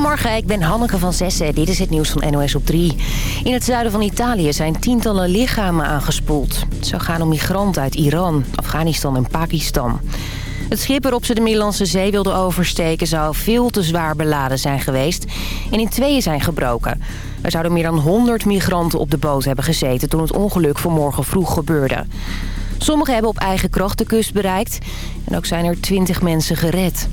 Goedemorgen, ik ben Hanneke van Zessen. Dit is het nieuws van NOS op 3. In het zuiden van Italië zijn tientallen lichamen aangespoeld. Het gaan om migranten uit Iran, Afghanistan en Pakistan. Het schip waarop ze de Middellandse Zee wilden oversteken... zou veel te zwaar beladen zijn geweest en in tweeën zijn gebroken. Er zouden meer dan 100 migranten op de boot hebben gezeten... toen het ongeluk vanmorgen vroeg gebeurde. Sommigen hebben op eigen kracht de kust bereikt... en ook zijn er 20 mensen gered.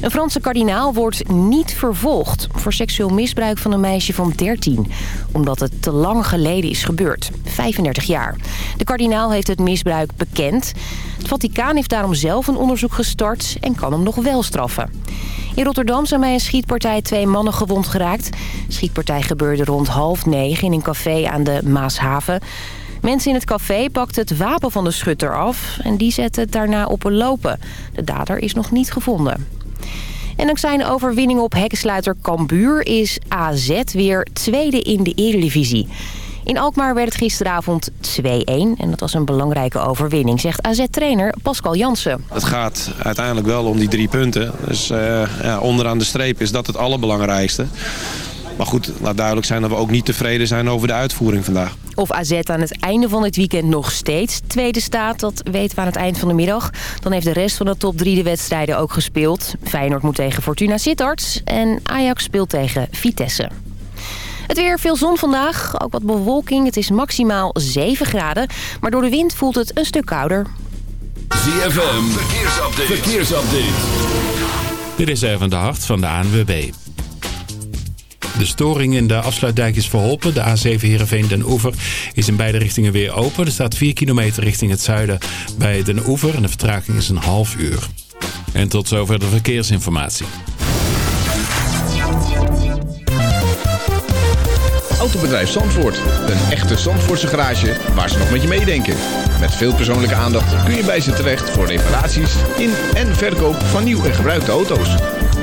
Een Franse kardinaal wordt niet vervolgd voor seksueel misbruik van een meisje van 13. Omdat het te lang geleden is gebeurd. 35 jaar. De kardinaal heeft het misbruik bekend. Het Vaticaan heeft daarom zelf een onderzoek gestart en kan hem nog wel straffen. In Rotterdam zijn bij een schietpartij twee mannen gewond geraakt. De schietpartij gebeurde rond half negen in een café aan de Maashaven. Mensen in het café pakten het wapen van de schutter af en die zetten het daarna op een lopen. De dader is nog niet gevonden. En dankzij een overwinning op hekkensluiter Cambuur is AZ weer tweede in de Eredivisie. In Alkmaar werd het gisteravond 2-1 en dat was een belangrijke overwinning, zegt AZ-trainer Pascal Jansen. Het gaat uiteindelijk wel om die drie punten. Dus uh, ja, onderaan de streep is dat het allerbelangrijkste. Maar goed, laat duidelijk zijn dat we ook niet tevreden zijn over de uitvoering vandaag. Of AZ aan het einde van het weekend nog steeds tweede staat, dat weten we aan het eind van de middag. Dan heeft de rest van de top 3 de wedstrijden ook gespeeld. Feyenoord moet tegen Fortuna Sittard en Ajax speelt tegen Vitesse. Het weer, veel zon vandaag, ook wat bewolking. Het is maximaal 7 graden, maar door de wind voelt het een stuk kouder. ZFM, verkeersupdate. verkeersupdate. Dit is even de hart van de ANWB. De storing in de afsluitdijk is verholpen. De A7 Heerenveen Den Oever is in beide richtingen weer open. Er staat 4 kilometer richting het zuiden bij Den Oever. En de vertraging is een half uur. En tot zover de verkeersinformatie. Autobedrijf Zandvoort. Een echte Zandvoortse garage waar ze nog met je meedenken. Met veel persoonlijke aandacht kun je bij ze terecht voor reparaties in en verkoop van nieuw en gebruikte auto's.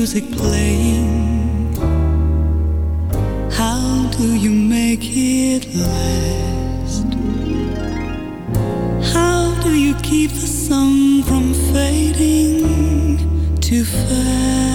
Music playing? How do you make it last? How do you keep the sun from fading too fast?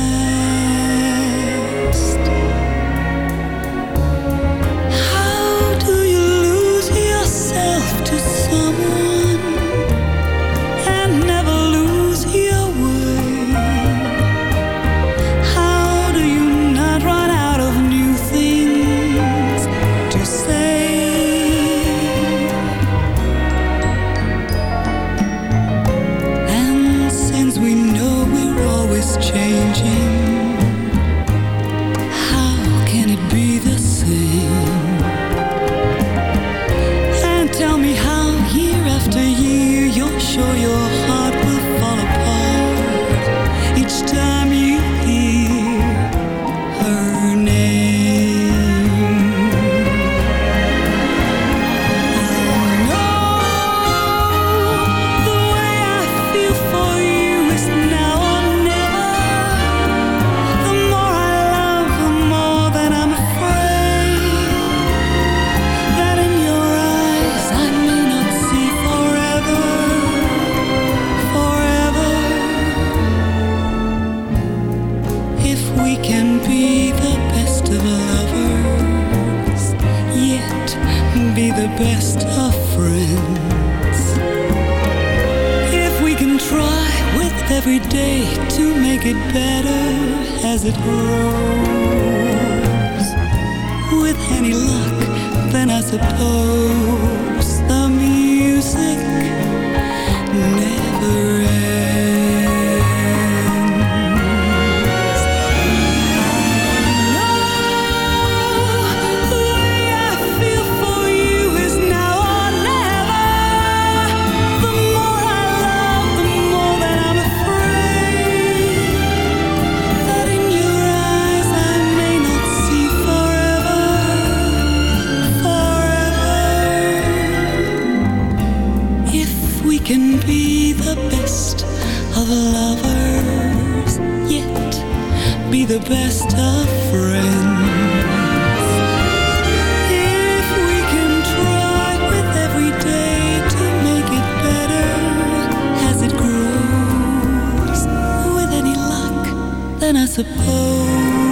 Then I suppose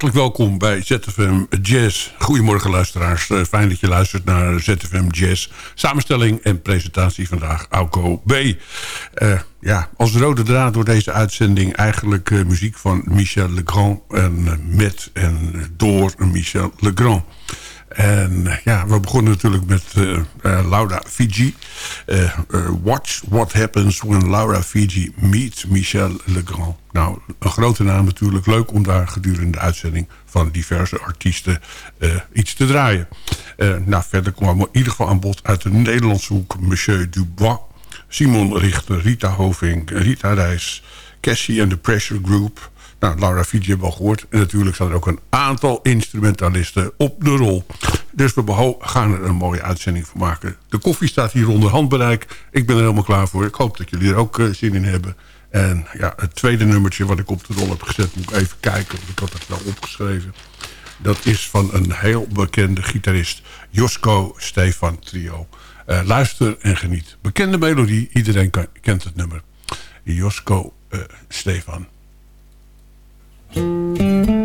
hartelijk welkom bij ZFM Jazz. Goedemorgen luisteraars. Eh, Fijn dat je luistert naar ZFM Jazz. Samenstelling en presentatie vandaag Auko B. Eh, ja, als rode draad door deze uitzending eigenlijk eh, muziek van Michel Legrand. En met en door Michel Legrand. En ja, we begonnen natuurlijk met eh, eh, Laura Fiji. Eh, watch what happens when Laura Fiji meets Michel Legrand. Nou, een grote naam natuurlijk. Leuk om daar gedurende de uitzending van diverse artiesten iets te draaien. Nou, verder kwam in ieder geval aan bod uit de Nederlandse hoek Monsieur Dubois. Simon Richter, Rita Hoving, Rita Reis, Cassie en de Pressure Group... Nou, Laura Fiji hebben we al gehoord. En natuurlijk staan er ook een aantal instrumentalisten op de rol. Dus we gaan er een mooie uitzending van maken. De koffie staat hier onder handbereik. Ik ben er helemaal klaar voor. Ik hoop dat jullie er ook eh, zin in hebben. En ja, het tweede nummertje wat ik op de rol heb gezet... moet ik even kijken, want ik had het wel opgeschreven. Dat is van een heel bekende gitarist. Josko Stefan Trio. Eh, luister en geniet. Bekende melodie, iedereen kent het nummer. Josko eh, Stefan. Thank you.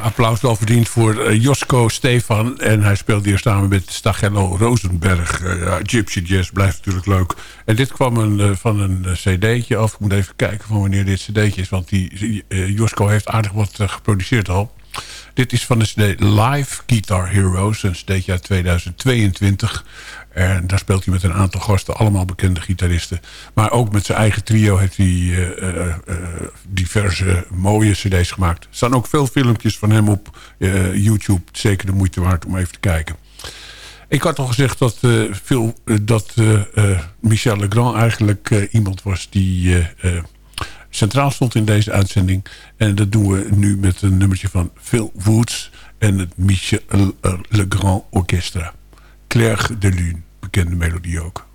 Applaus wel verdiend voor eh, Josko Stefan. En hij speelde hier samen met Stagello Rosenberg. Ja, Gypsy Jazz blijft natuurlijk leuk. En dit kwam een, eh, van een cd'tje af. Ik moet even kijken van wanneer dit cd'tje is. Want die, Josko heeft aardig wat geproduceerd al. Dit is van de cd Live Guitar Heroes. Een cd'tje uit 2022. En daar speelt hij met een aantal gasten, allemaal bekende gitaristen. Maar ook met zijn eigen trio heeft hij uh, uh, diverse mooie cd's gemaakt. Er staan ook veel filmpjes van hem op YouTube. Zeker de moeite waard om even te kijken. Ik had al gezegd dat, dat Michel Legrand eigenlijk iemand was die centraal stond in deze uitzending. En dat doen we nu met een nummertje van Phil Woods en het Michel Legrand Orchestra. Claire de Lune. Bekende melodie ook.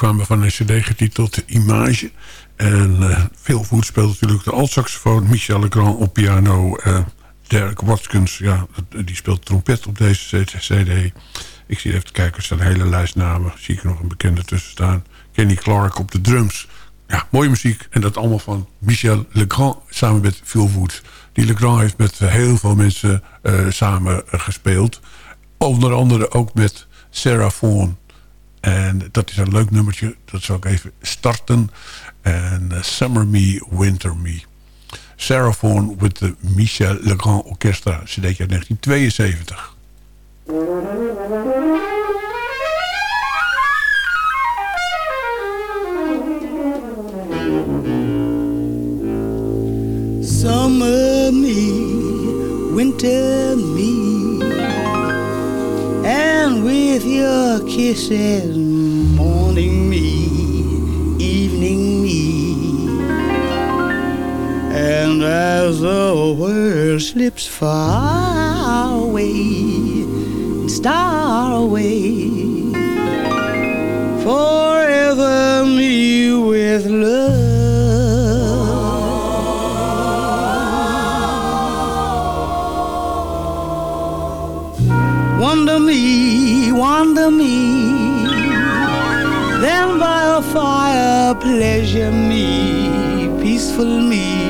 Kwamen van een cd getiteld Image. En uh, Phil Voet speelt natuurlijk de altsaxofoon. Michel Legrand op piano. Uh, Derek Watkins, ja, die speelt trompet op deze cd. Ik zie even kijken, er staan hele lijst namen. Zie ik er nog een bekende tussen staan. Kenny Clark op de drums. Ja, mooie muziek. En dat allemaal van Michel Legrand samen met Phil Woods. Die Legrand heeft met heel veel mensen uh, samen gespeeld. Onder andere ook met Sarah Vaughan. En dat is een leuk nummertje. Dat zal ik even starten. En uh, Summer Me, Winter Me. Vaughan with the Michel Legrand Orchestra. CD 1972. Kisses, morning me, evening me, and as the world slips far away, star away, forever me with love. Wonder me, wonder me, me,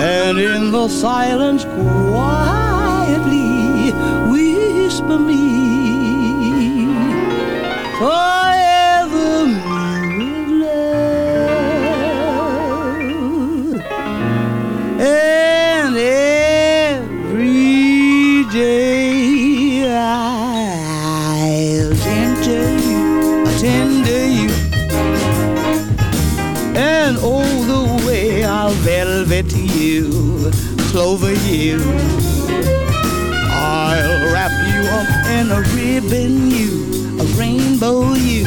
and in the silence quietly clover you. I'll wrap you up in a ribbon you, a rainbow you,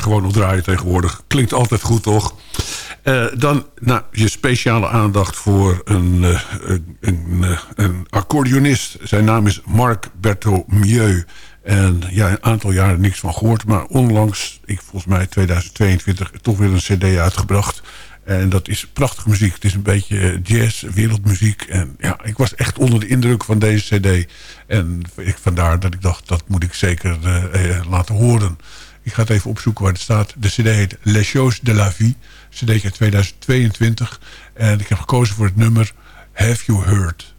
gewoon nog draaien tegenwoordig. Klinkt altijd goed, toch? Eh, dan nou, je speciale aandacht voor een, uh, een, uh, een accordeonist. Zijn naam is Marc Berthomieu. En ja, een aantal jaren niks van gehoord. Maar onlangs, ik, volgens mij 2022, toch weer een cd uitgebracht. En dat is prachtige muziek. Het is een beetje jazz, wereldmuziek. En ja, ik was echt onder de indruk van deze cd. En ik, vandaar dat ik dacht, dat moet ik zeker laten horen. Ik ga het even opzoeken waar het staat. De cd heet Les Choses de la Vie. CD 2022. En ik heb gekozen voor het nummer Have You Heard.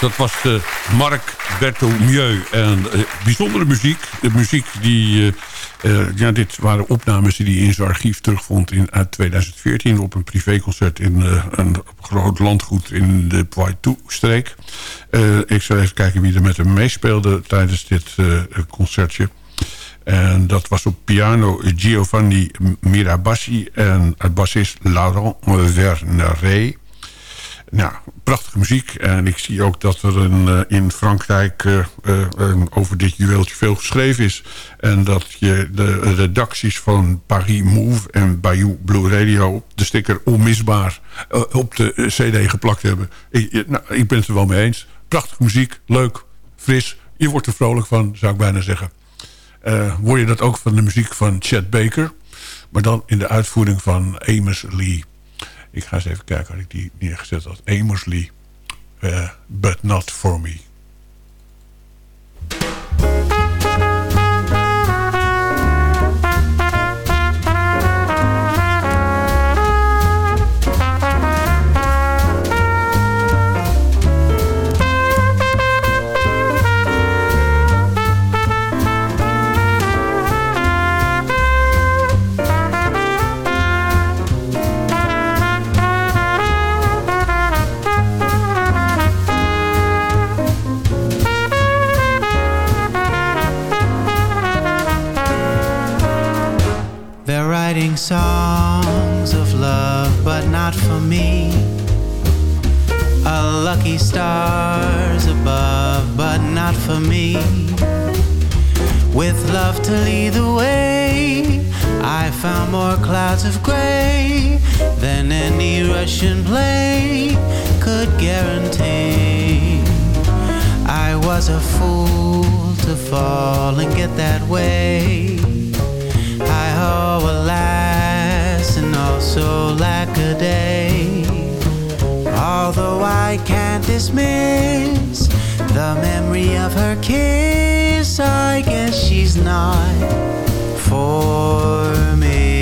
Dat was uh, Marc Berthoumieux. En uh, bijzondere muziek. De muziek die... Uh, ja, dit waren opnames die hij in zijn archief terugvond in, uit 2014... op een privéconcert in een groot landgoed in de Poitou-streek. ik zal even kijken wie er met hem meespeelde tijdens dit concertje. En dat was op piano Giovanni Mirabassi en bassist Laurent Verneret. Nou, prachtige muziek. En ik zie ook dat er een, uh, in Frankrijk uh, uh, over dit juweeltje veel geschreven is. En dat je de redacties van Paris Move en Bayou Blue Radio... de sticker onmisbaar op de cd geplakt hebben. Ik, nou, ik ben het er wel mee eens. Prachtige muziek, leuk, fris. Je wordt er vrolijk van, zou ik bijna zeggen. word je dat ook van de muziek van Chet Baker... maar dan in de uitvoering van Amos Lee... Ik ga eens even kijken had ik die neergezet had. Amosley, uh, But Not For Me. Writing songs of love, but not for me. A lucky stars above, but not for me. With love to lead the way, I found more clouds of gray than any Russian play could guarantee. I was a fool to fall and get that way. I owe alas and also lack a day. Although I can't dismiss the memory of her kiss, I guess she's not for me.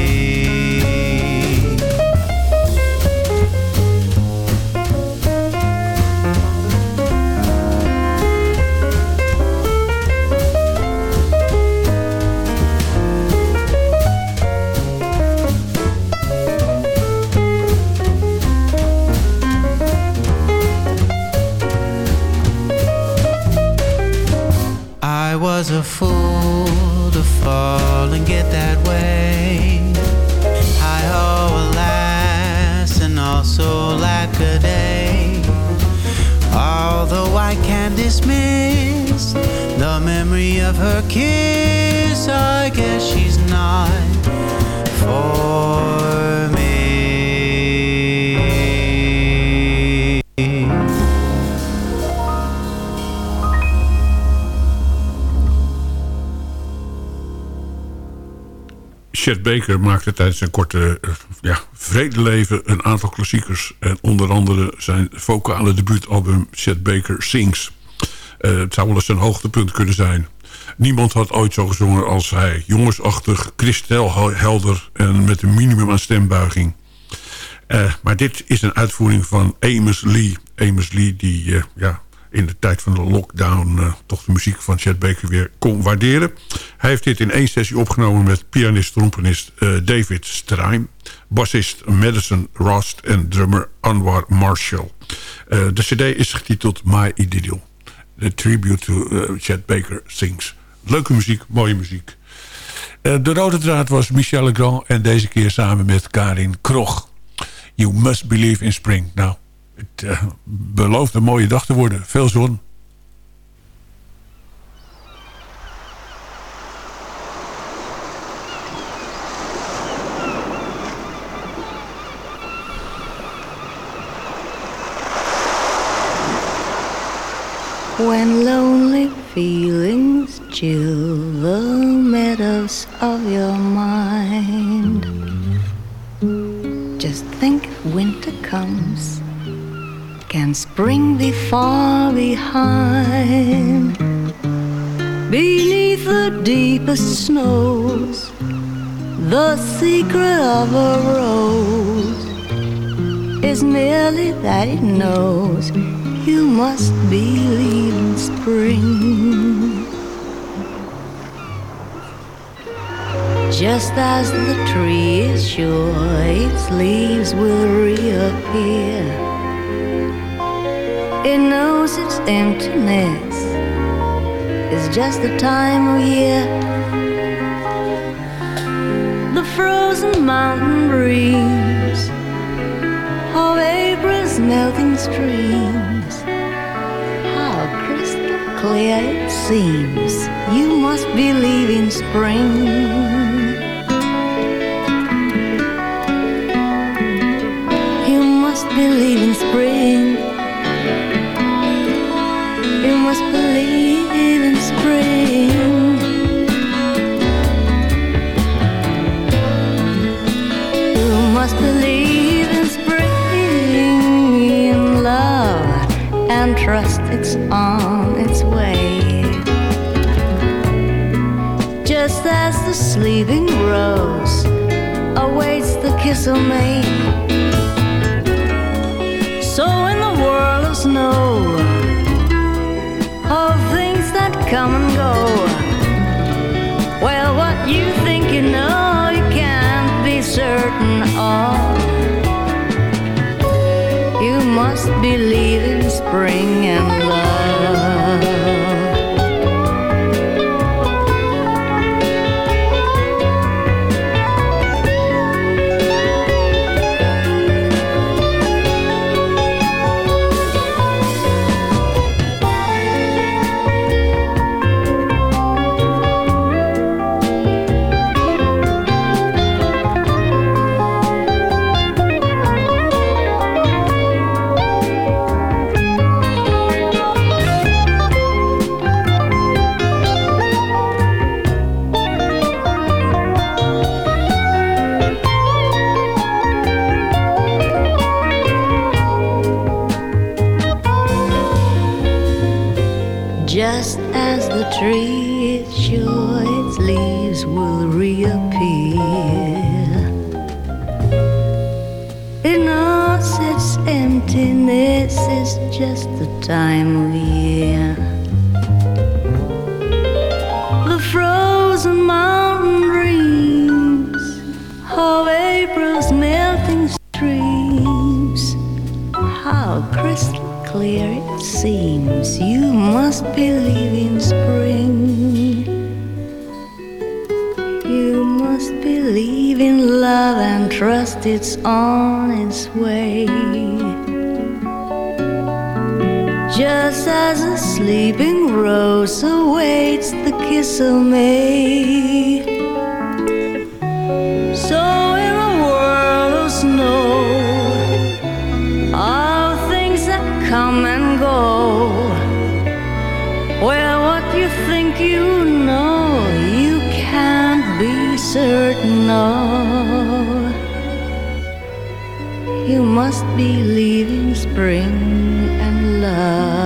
Chet Baker maakte tijdens zijn korte uh, ja, vredeleven een aantal klassiekers. En onder andere zijn vocale debuutalbum Chet Baker Sings. Uh, het zou wel eens een hoogtepunt kunnen zijn. Niemand had ooit zo gezongen als hij. Jongensachtig, kristelhelder en met een minimum aan stembuiging. Uh, maar dit is een uitvoering van Amos Lee. Amos Lee die ja, in de tijd van de lockdown uh, toch de muziek van Chet Baker weer kon waarderen. Hij heeft dit in één sessie opgenomen met pianist-trompenist uh, David Straim... bassist Madison Rost en drummer Anwar Marshall. Uh, de cd is getiteld My Idyll. The tribute to Chet Baker Sings. Leuke muziek, mooie muziek. de rode draad was Michel Legrand en deze keer samen met Karin Krog. You must believe in spring. Nou, het uh, belooft een mooie dag te worden. Veel zon. When lonely feelings far behind Beneath the deepest snows The secret of a rose Is merely that it knows You must believe in spring. Just as the tree is sure its leaves will reappear, emptiness is just the time of year. The frozen mountain breeze of April's melting streams. How crystal clear it seems. You must believe in spring. Sleeping rose awaits the kiss of May. Awaits the kiss of May. So in a world of snow, all things that come and go. Well, what you think you know, you can't be certain of. You must believe in spring and love.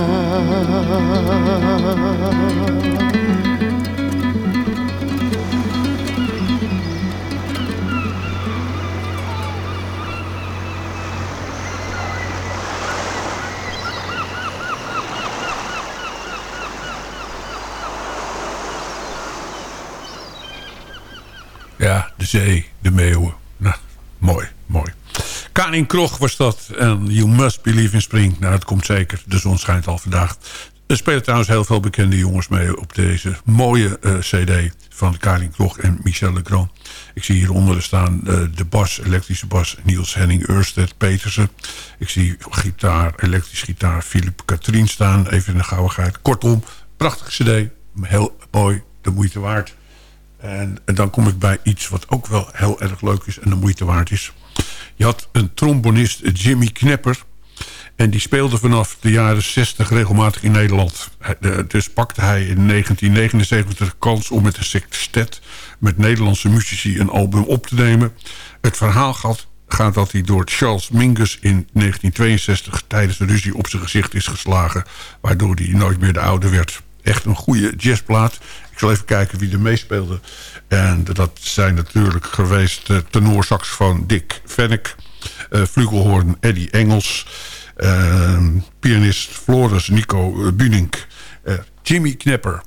Zee, de meeuwen. Nou, mooi, mooi. Karin Krog was dat. En You Must Believe in Spring. Nou, dat komt zeker. De zon schijnt al vandaag. Er spelen trouwens heel veel bekende jongens mee... op deze mooie eh, cd van Karin Krog en Michel Legrand. Ik zie hieronder staan eh, de bas, elektrische bas... Niels Henning Ørsted Petersen. Ik zie gitaar, elektrisch gitaar... Philip Katrien staan, even in de gauwigheid. Kortom, prachtige cd. Heel mooi, de moeite waard. En, en dan kom ik bij iets wat ook wel heel erg leuk is en de moeite waard is. Je had een trombonist, Jimmy Knepper. En die speelde vanaf de jaren 60 regelmatig in Nederland. De- Dus pakte hij in 1979 de kans om met een sextet... met Nederlandse muzici een album op te nemen. Het verhaal gaat, gaat dat hij door Charles Mingus in 1962... tijdens de ruzie op zijn gezicht is geslagen... waardoor hij nooit meer de oude werd. Echt een goede jazzplaat. Ik zal even kijken wie er meespeelde. En dat zijn natuurlijk geweest uh, tenorsaxofoon Dick Vennek... eh Flugelhoorn Eddie Engels... eh, pianist Floris Nico eh, Bunink. Eh, Jimmy Knapper,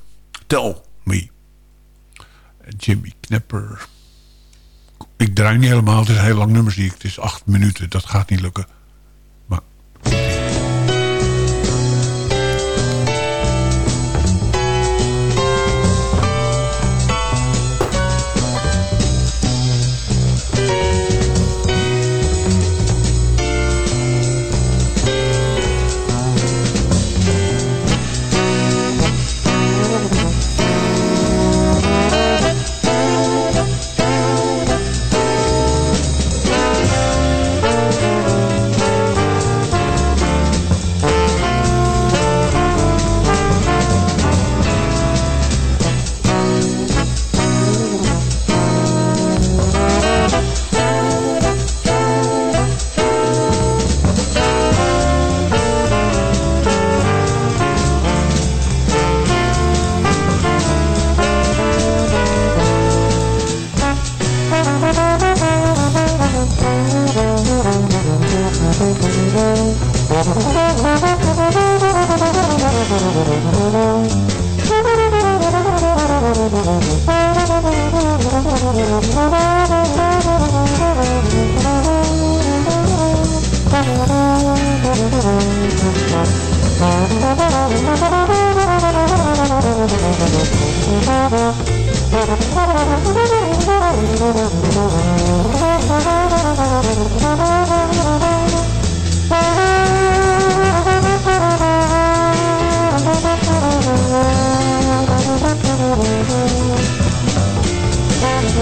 Tell Me. Jimmy Knapper. Ik draai niet helemaal, het is heel lang nummer zie ik. Het is acht minuten, dat gaat niet lukken.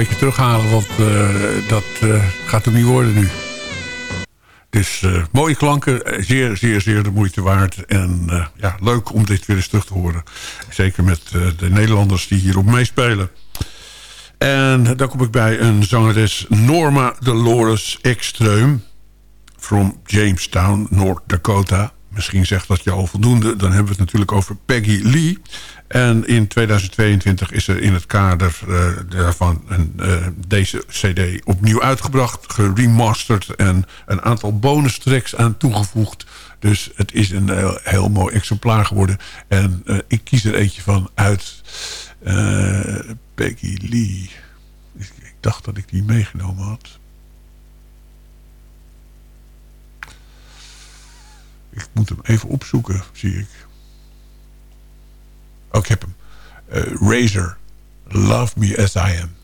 beetje terughalen, want eh, dat eh, gaat hem niet worden nu. Dus eh, mooie klanken, zeer, zeer, zeer de moeite waard. En ja, leuk om dit weer eens terug te horen. Zeker met de Nederlanders die hierop meespelen. En dan kom ik bij een zangeres Norma Dolores Ekstreum. From Jamestown, North Dakota. Misschien zegt dat je al voldoende. Dan hebben we het natuurlijk over Peggy Lee. En in 2022 is er in het kader eh, daarvan een, eh, deze cd opnieuw uitgebracht. Geremasterd en een aantal bonus tracks aan toegevoegd. Dus het is een heel, heel mooi exemplaar geworden. En eh, ik kies er eentje van uit. Peggy Lee. Ik dacht dat ik die meegenomen had. Ik moet hem even opzoeken, zie ik. Oh, ik heb hem. Eh, Razor. Love Me As I Am.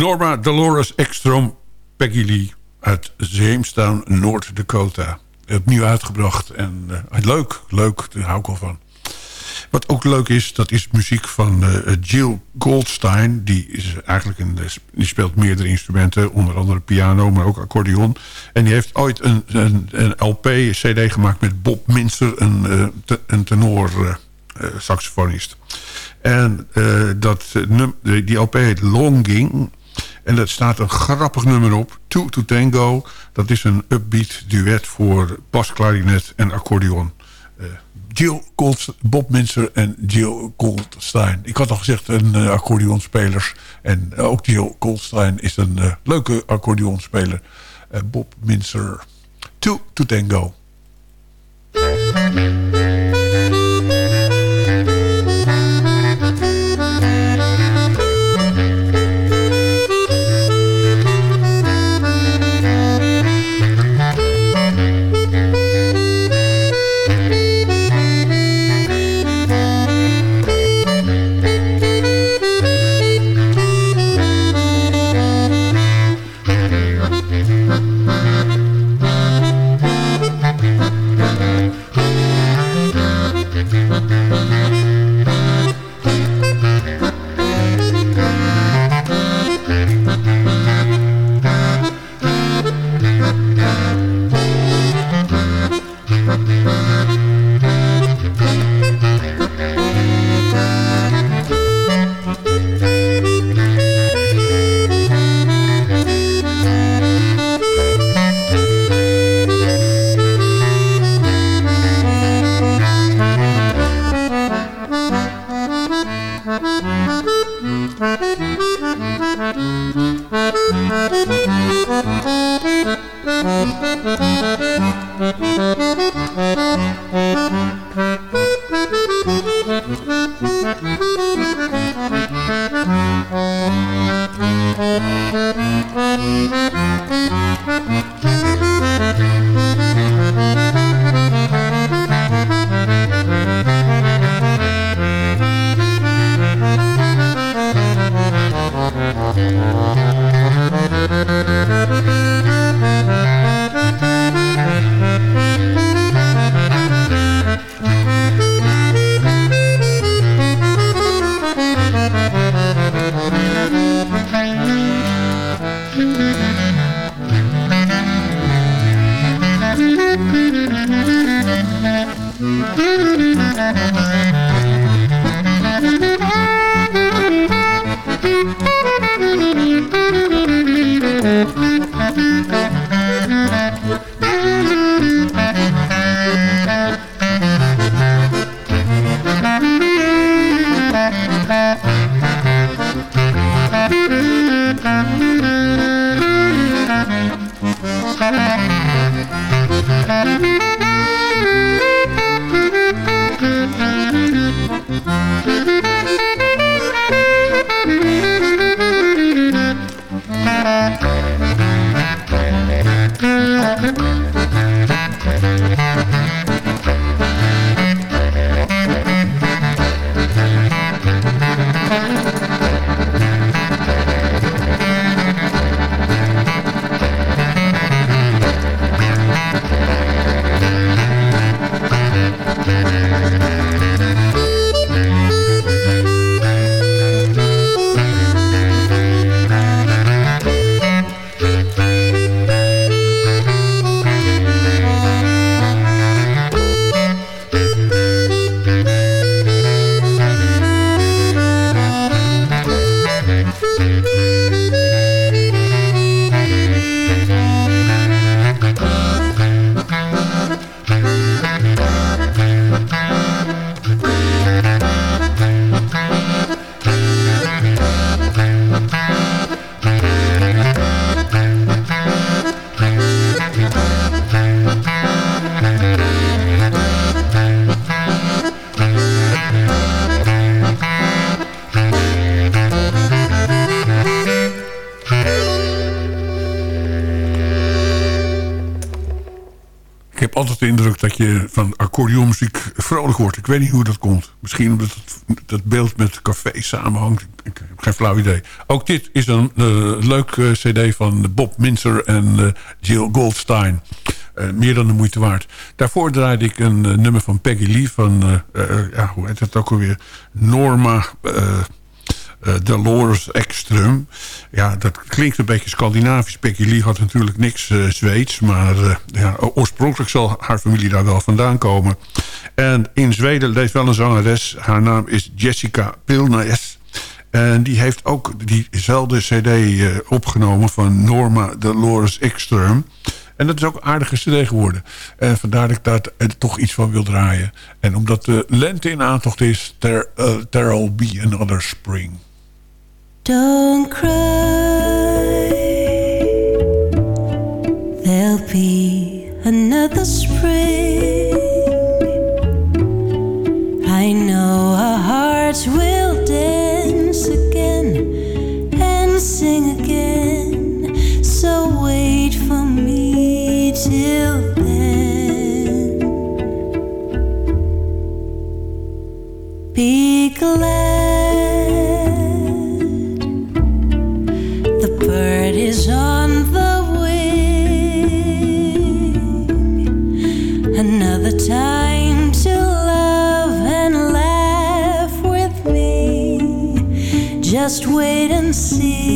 Norma Dolores Ekstrom, Peggy Lee uit Jamestown, North Dakota. Opnieuw uitgebracht. En eh, leuk, leuk, daar hou ik wel van. Wat ook leuk is, dat is muziek van eh, Jill Goldstein. Die, is eigenlijk een, eh, die speelt meerdere instrumenten, onder andere piano, maar ook accordeon. En die heeft ooit een, een, LP, een cd gemaakt met Bob Minster, een, te- een tenor saxofonist. En dat, die LP heet Longing. En daar staat een grappig nummer op. Two to Tango. Dat is een upbeat duet voor basklarinet en accordeon. Eh, Jill Bob Minster en Jill Goldstein. Ik had al gezegd een eh, accordeonspelers. En eh, ook Jill Goldstein is een leuke accordeonspeler. Bob Minster. Two to Tango. Ik de indruk dat je van accordeonmuziek vrolijk wordt. Ik weet niet hoe dat komt. Misschien omdat het, dat beeld met café samenhangt. Ik heb geen flauw idee. Ook dit is een eh, leuk eh, cd van Bob Minzer en eh, Jill Goldstein. Meer dan de moeite waard. Daarvoor draaide ik een nummer van Peggy Lee van... ja, hoe heet het ook alweer? Norma... eh, eh, Dolores Ekström. Ja, dat klinkt een beetje Scandinavisch. Peggy Lee had natuurlijk niks eh, Zweeds. Maar eh, ja, oorspronkelijk zal haar familie daar wel vandaan komen. En in Zweden leeft wel een zangeres. Haar naam is Jessica Pilnes. En die heeft ook diezelfde cd opgenomen van Norma Dolores Ekström. En dat is ook een aardige cd geworden. En vandaar dat ik daar toch iets van wil draaien. En omdat de lente in aantocht is... There, uh, be another spring. Don't cry. There'll be another spring. I know our hearts will dance again see.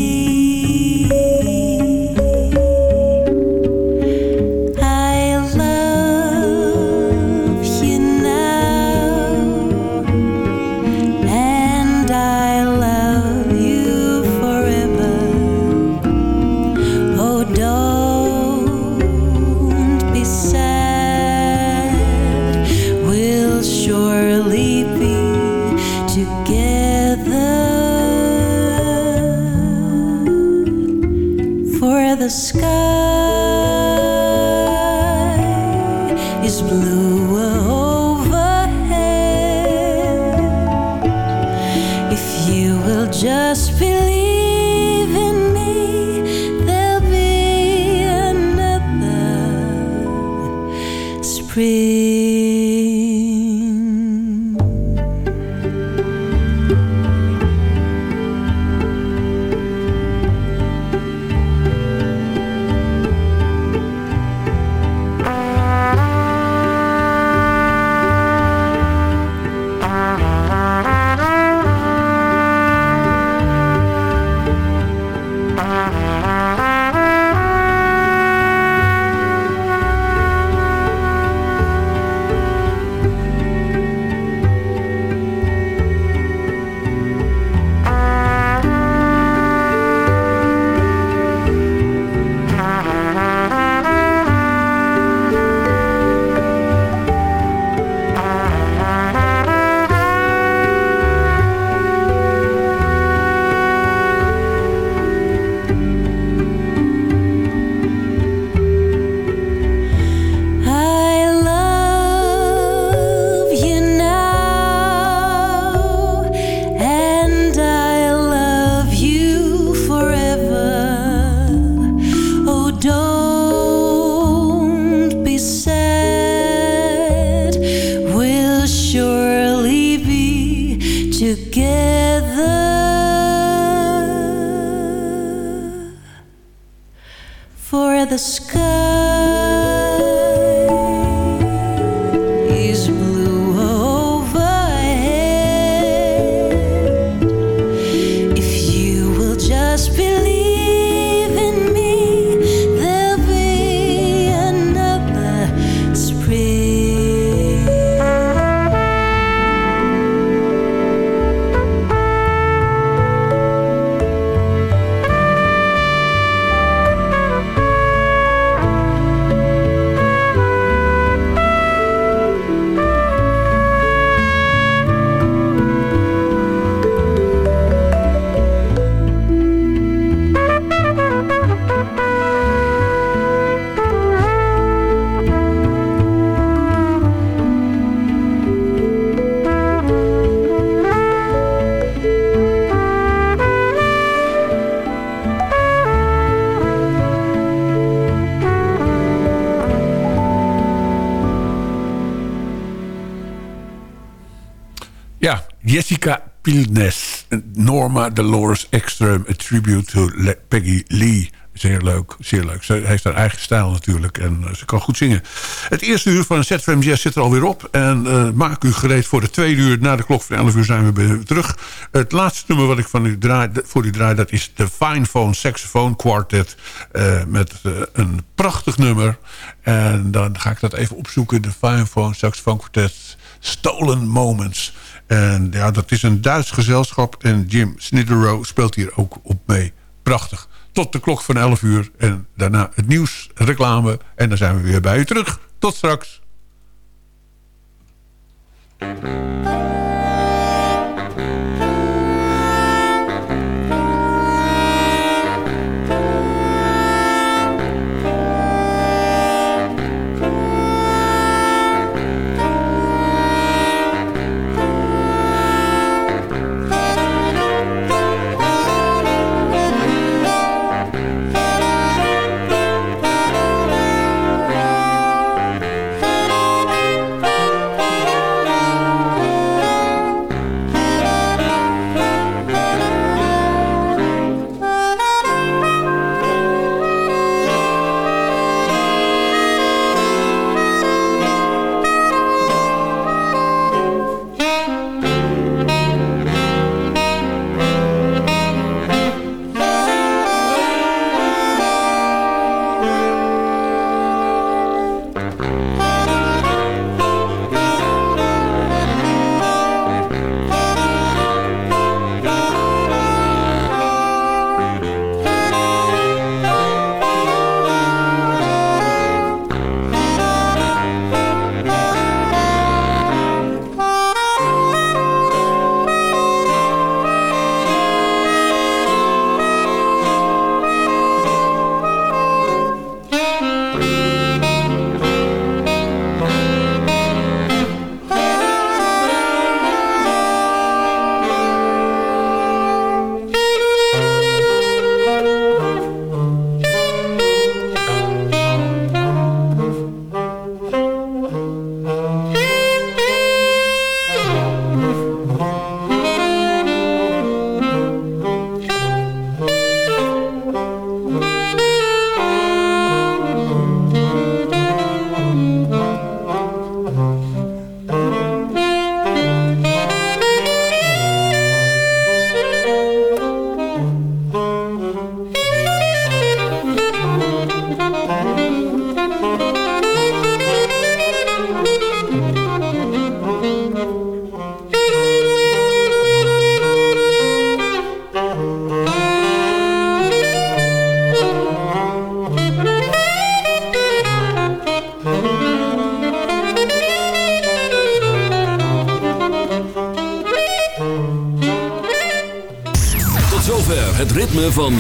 Jessica Pilnes. Norma Dolores Extreme, a tribute to Peggy Lee. Zeer leuk, zeer leuk. Ze heeft haar eigen stijl natuurlijk en eh, ze kan goed zingen. Het eerste uur van ZFM Jazz zit er alweer op. En eh, maak u gereed voor de tweede uur. Na de klok van 11 uur zijn we weer terug. Het laatste nummer wat ik van u draai, voor u draai... dat is de Fine Phone Saxophone Quartet. eh, met een prachtig nummer. En dan ga ik dat even opzoeken. De Fine Phone Saxophone Quartet Stolen Moments. En ja, dat is een Duits gezelschap. En Jim Sniderow speelt hier ook op mee. Prachtig. Tot de klok van 11 uur. En daarna het nieuws, reclame. En dan zijn we weer bij u terug. Tot straks.